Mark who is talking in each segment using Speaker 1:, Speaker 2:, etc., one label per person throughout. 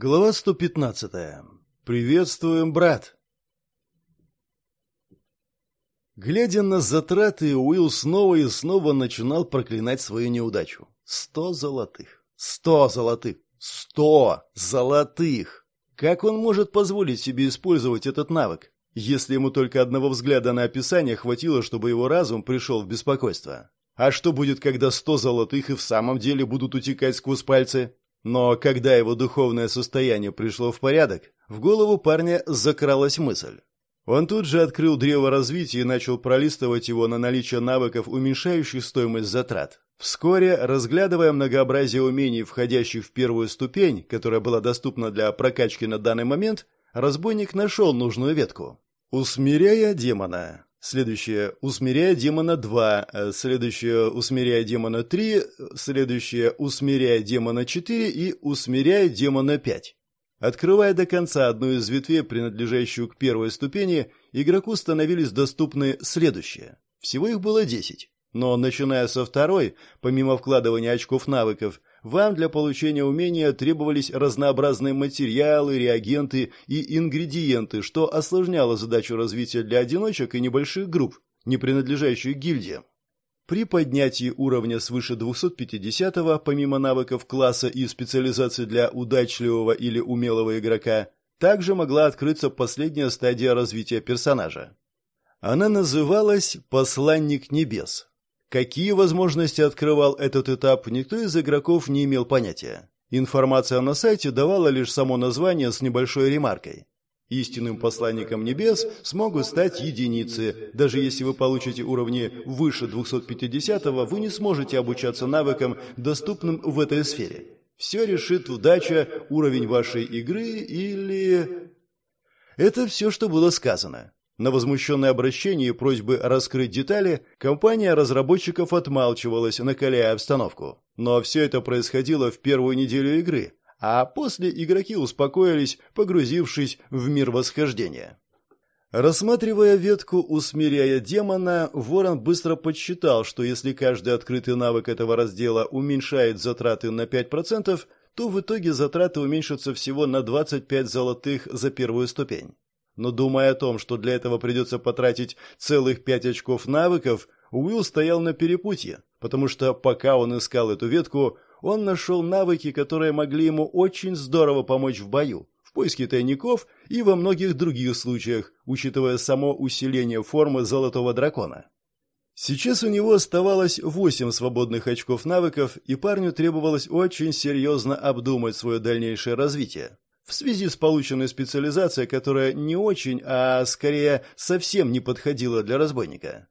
Speaker 1: Глава 115. Приветствуем, брат. Глядя на затраты, Уилл снова и снова начинал проклинать свою неудачу. Сто золотых. Сто золотых. Сто золотых. Как он может позволить себе использовать этот навык, если ему только одного взгляда на описание хватило, чтобы его разум пришел в беспокойство? А что будет, когда сто золотых и в самом деле будут утекать сквозь пальцы? Но когда его духовное состояние пришло в порядок, в голову парня закралась мысль. Он тут же открыл древо развития и начал пролистывать его на наличие навыков, уменьшающих стоимость затрат. Вскоре, разглядывая многообразие умений, входящих в первую ступень, которая была доступна для прокачки на данный момент, разбойник нашел нужную ветку. «Усмиряя демона». Следующее «Усмиряя демона 2», следующее «Усмиряя демона 3», следующее «Усмиряя демона 4» и «Усмиряя демона 5». Открывая до конца одну из ветвей, принадлежащую к первой ступени, игроку становились доступны следующие. Всего их было 10. Но начиная со второй, помимо вкладывания очков навыков, вам для получения умения требовались разнообразные материалы, реагенты и ингредиенты, что осложняло задачу развития для одиночек и небольших групп, не принадлежащих гильдиям. При поднятии уровня свыше 250-го, помимо навыков класса и специализации для удачливого или умелого игрока, также могла открыться последняя стадия развития персонажа. Она называлась «Посланник небес». Какие возможности открывал этот этап, никто из игроков не имел понятия. Информация на сайте давала лишь само название с небольшой ремаркой. Истинным посланником небес смогут стать единицы. Даже если вы получите уровни выше 250-го, вы не сможете обучаться навыкам, доступным в этой сфере. Все решит удача, уровень вашей игры или... Это все, что было сказано. На возмущенное обращение и просьбы раскрыть детали компания разработчиков отмалчивалась, накаляя обстановку. Но все это происходило в первую неделю игры, а после игроки успокоились, погрузившись в мир восхождения. Рассматривая ветку «Усмиряя демона», Ворон быстро подсчитал, что если каждый открытый навык этого раздела уменьшает затраты на 5%, то в итоге затраты уменьшатся всего на 25 золотых за первую ступень. Но думая о том, что для этого придется потратить целых пять очков навыков, Уилл стоял на перепутье, потому что пока он искал эту ветку, он нашел навыки, которые могли ему очень здорово помочь в бою, в поиске тайников и во многих других случаях, учитывая само усиление формы золотого дракона. Сейчас у него оставалось восемь свободных очков навыков, и парню требовалось очень серьезно обдумать свое дальнейшее развитие в связи с полученной специализацией, которая не очень, а скорее совсем не подходила для разбойника.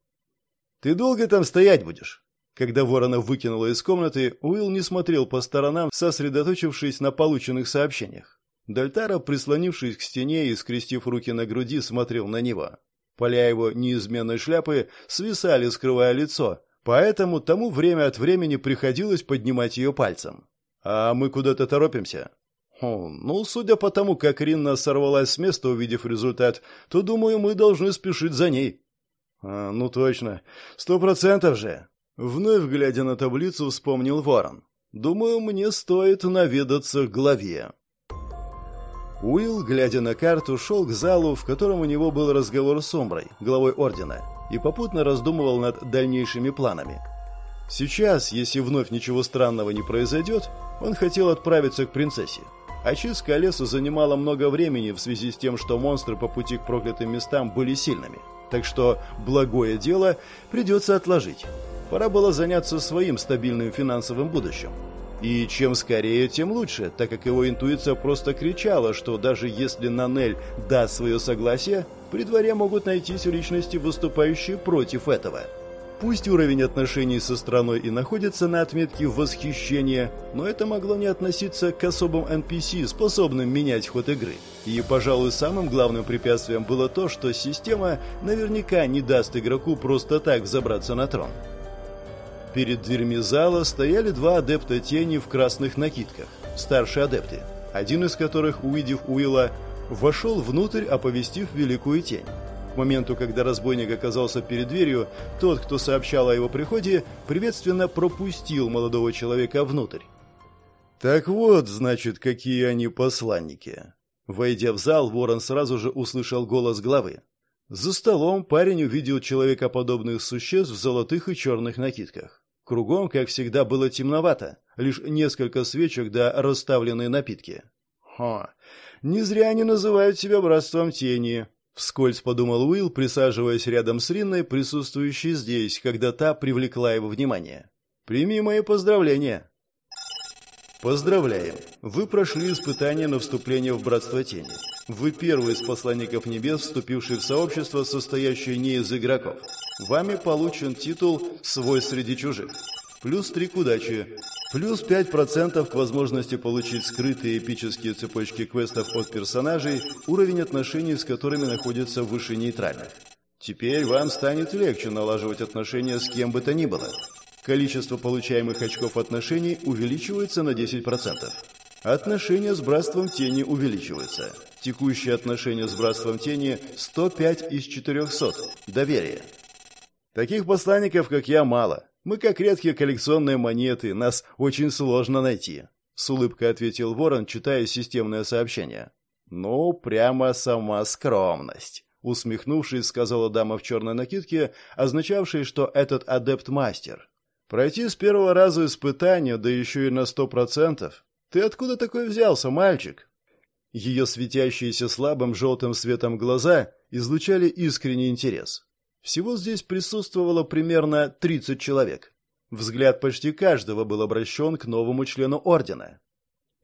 Speaker 1: «Ты долго там стоять будешь?» Когда Ворона выкинула из комнаты, Уилл не смотрел по сторонам, сосредоточившись на полученных сообщениях. Дальтара, прислонившись к стене и скрестив руки на груди, смотрел на него. Поля его неизменной шляпы свисали, скрывая лицо, поэтому тому время от времени приходилось поднимать ее пальцем. «А мы куда-то торопимся?» Ну, судя по тому, как Ринна сорвалась с места, увидев результат, то, думаю, мы должны спешить за ней. А, ну точно. Сто процентов же. Вновь глядя на таблицу, вспомнил Ворон. Думаю, мне стоит наведаться к главе. Уилл, глядя на карту, шел к залу, в котором у него был разговор с Умброй, главой Ордена, и попутно раздумывал над дальнейшими планами. Сейчас, если вновь ничего странного не произойдет, он хотел отправиться к принцессе. Очистка леса занимала много времени в связи с тем, что монстры по пути к проклятым местам были сильными. Так что благое дело придется отложить. Пора было заняться своим стабильным финансовым будущим. И чем скорее, тем лучше, так как его интуиция просто кричала, что даже если Нанель даст свое согласие, при дворе могут найтись личности, выступающие против этого – Пусть уровень отношений со страной и находится на отметке восхищения, но это могло не относиться к особым NPC, способным менять ход игры. И, пожалуй, самым главным препятствием было то, что система наверняка не даст игроку просто так взобраться на трон. Перед дверьми зала стояли два адепта тени в красных накидках, старшие адепты, один из которых, увидев Уилла, вошел внутрь, оповестив Великую Тень. Моменту, когда разбойник оказался перед дверью, тот, кто сообщал о его приходе, приветственно пропустил молодого человека внутрь. Так вот, значит, какие они посланники. Войдя в зал, Ворон сразу же услышал голос главы. За столом парень увидел человекоподобных существ в золотых и черных накидках. Кругом, как всегда, было темновато, лишь несколько свечек да расставленные напитки. «Ха! Не зря они называют себя братством тени», — вскользь подумал Уилл, присаживаясь рядом с Ринной, присутствующей здесь, когда та привлекла его внимание. «Прими мои поздравления!» Поздравляем! Вы прошли испытание на вступление в Братство Тени. Вы первый из посланников небес, вступивший в сообщество, состоящее не из игроков. Вами получен титул «Свой среди чужих». Плюс 3 к удаче. Плюс 5% к возможности получить скрытые эпические цепочки квестов от персонажей, уровень отношений с которыми находится выше нейтральных. Теперь вам станет легче налаживать отношения с кем бы то ни было. Количество получаемых очков отношений увеличивается на 10%. Отношения с Братством Тени увеличиваются. Текущие отношения с Братством Тени 105 из 400. Доверие. Таких посланников, как я, мало. Мы как редкие коллекционные монеты, нас очень сложно найти. С улыбкой ответил Ворон, читая системное сообщение. Ну, прямо сама скромность. Усмехнувшись, сказала дама в черной накидке, означавшей, что этот адепт мастер. Пройти с первого раза испытание, да еще и на сто процентов. Ты откуда такой взялся, мальчик? Ее светящиеся слабым желтым светом глаза излучали искренний интерес. Всего здесь присутствовало примерно 30 человек. Взгляд почти каждого был обращен к новому члену Ордена.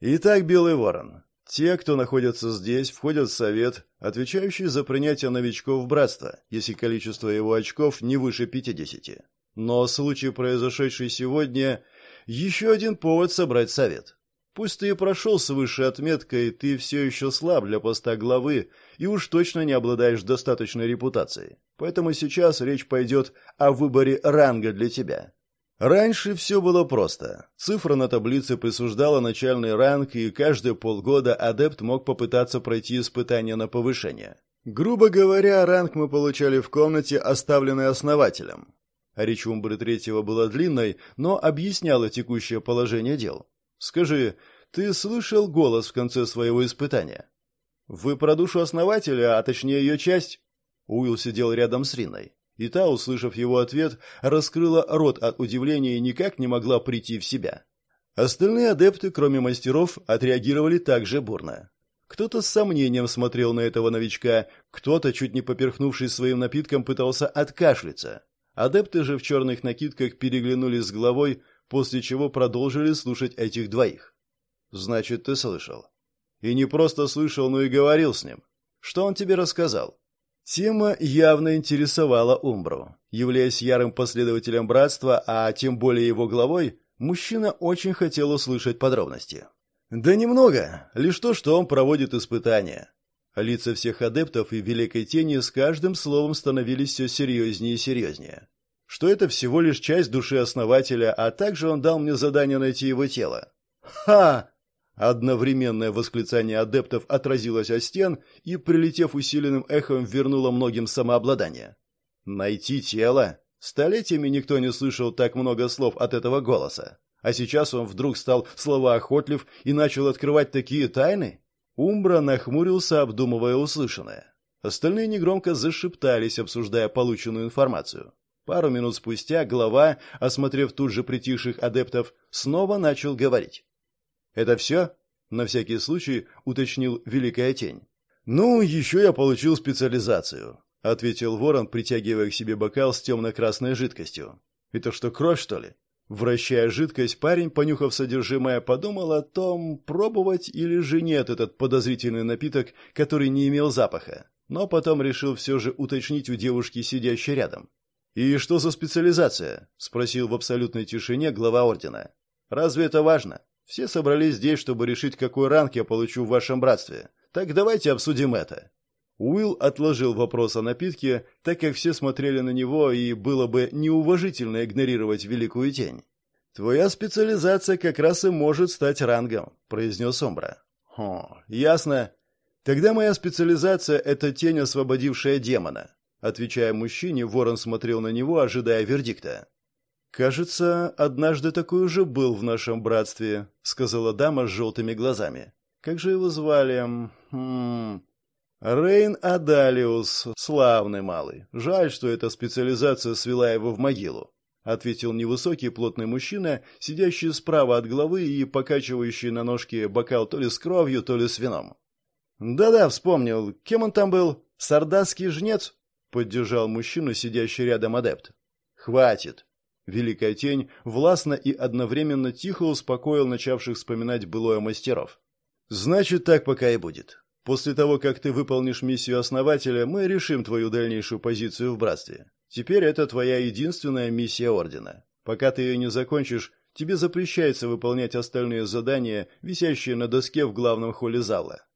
Speaker 1: Итак, Белый Ворон. Те, кто находится здесь, входят в совет, отвечающий за принятие новичков в братство, если количество его очков не выше 50. Но случай, произошедший сегодня, еще один повод собрать совет. Пусть ты и прошел с высшей отметкой, ты все еще слаб для поста главы и уж точно не обладаешь достаточной репутацией. Поэтому сейчас речь пойдет о выборе ранга для тебя. Раньше все было просто. Цифра на таблице присуждала начальный ранг, и каждые полгода адепт мог попытаться пройти испытание на повышение. Грубо говоря, ранг мы получали в комнате, оставленной основателем. Речь Умбры Третьего была длинной, но объясняла текущее положение дел. «Скажи, ты слышал голос в конце своего испытания?» «Вы про душу основателя, а точнее ее часть?» Уилл сидел рядом с Риной. И та, услышав его ответ, раскрыла рот от удивления и никак не могла прийти в себя. Остальные адепты, кроме мастеров, отреагировали также бурно. Кто-то с сомнением смотрел на этого новичка, кто-то, чуть не поперхнувшись своим напитком, пытался откашляться. Адепты же в черных накидках переглянулись с главой, после чего продолжили слушать этих двоих. «Значит, ты слышал?» «И не просто слышал, но и говорил с ним. Что он тебе рассказал?» Тема явно интересовала Умбру. Являясь ярым последователем братства, а тем более его главой, мужчина очень хотел услышать подробности. «Да немного. Лишь то, что он проводит испытания. Лица всех адептов и Великой Тени с каждым словом становились все серьезнее и серьезнее. Что это всего лишь часть души основателя, а также он дал мне задание найти его тело. «Ха!» Одновременное восклицание адептов отразилось от стен и, прилетев усиленным эхом, вернуло многим самообладание. «Найти тело?» Столетиями никто не слышал так много слов от этого голоса. А сейчас он вдруг стал словоохотлив и начал открывать такие тайны? Умбра нахмурился, обдумывая услышанное. Остальные негромко зашептались, обсуждая полученную информацию. Пару минут спустя глава, осмотрев тут же притихших адептов, снова начал говорить. «Это все?» — на всякий случай уточнил Великая Тень. «Ну, еще я получил специализацию», — ответил Ворон, притягивая к себе бокал с темно-красной жидкостью. «Это что, кровь, что ли?» Вращая жидкость, парень, понюхав содержимое, подумал о том, пробовать или же нет этот подозрительный напиток, который не имел запаха. Но потом решил все же уточнить у девушки, сидящей рядом. «И что за специализация?» – спросил в абсолютной тишине глава ордена. «Разве это важно? Все собрались здесь, чтобы решить, какой ранг я получу в вашем братстве. Так давайте обсудим это». Уилл отложил вопрос о напитке, так как все смотрели на него, и было бы неуважительно игнорировать великую тень. «Твоя специализация как раз и может стать рангом», — произнес Омбра. «Хо, ясно. Тогда моя специализация — это тень, освободившая демона». Отвечая мужчине, ворон смотрел на него, ожидая вердикта. «Кажется, однажды такой уже был в нашем братстве», — сказала дама с желтыми глазами. «Как же его звали? Хм... Рейн Адалиус, славный малый. Жаль, что эта специализация свела его в могилу», — ответил невысокий плотный мужчина, сидящий справа от головы и покачивающий на ножке бокал то ли с кровью, то ли с вином. «Да-да, вспомнил. Кем он там был? Сардасский жнец?» — поддержал мужчину, сидящий рядом адепт. «Хватит!» Великая тень властно и одновременно тихо успокоил начавших вспоминать былое мастеров. «Значит, так пока и будет. После того, как ты выполнишь миссию основателя, мы решим твою дальнейшую позицию в братстве. Теперь это твоя единственная миссия Ордена. Пока ты ее не закончишь, тебе запрещается выполнять остальные задания, висящие на доске в главном холле зала.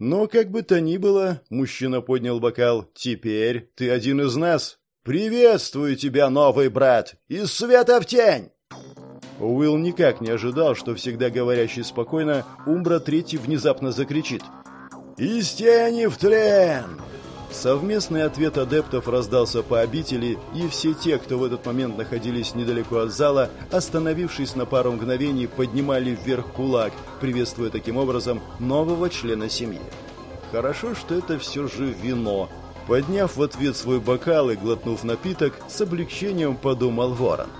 Speaker 1: Но, как бы то ни было, мужчина поднял бокал, теперь ты один из нас, «Приветствую тебя, новый брат! Из света в тень!» Уилл никак не ожидал, что всегда говорящий спокойно, Умбра Третий внезапно закричит. «Из тени в тлен!» Совместный ответ адептов раздался по обители, и все те, кто в этот момент находились недалеко от зала, остановившись на пару мгновений, поднимали вверх кулак, приветствуя таким образом нового члена семьи. Хорошо, что это все же вино, Подняв в ответ свой бокал и глотнув напиток, с облегчением подумал ворон –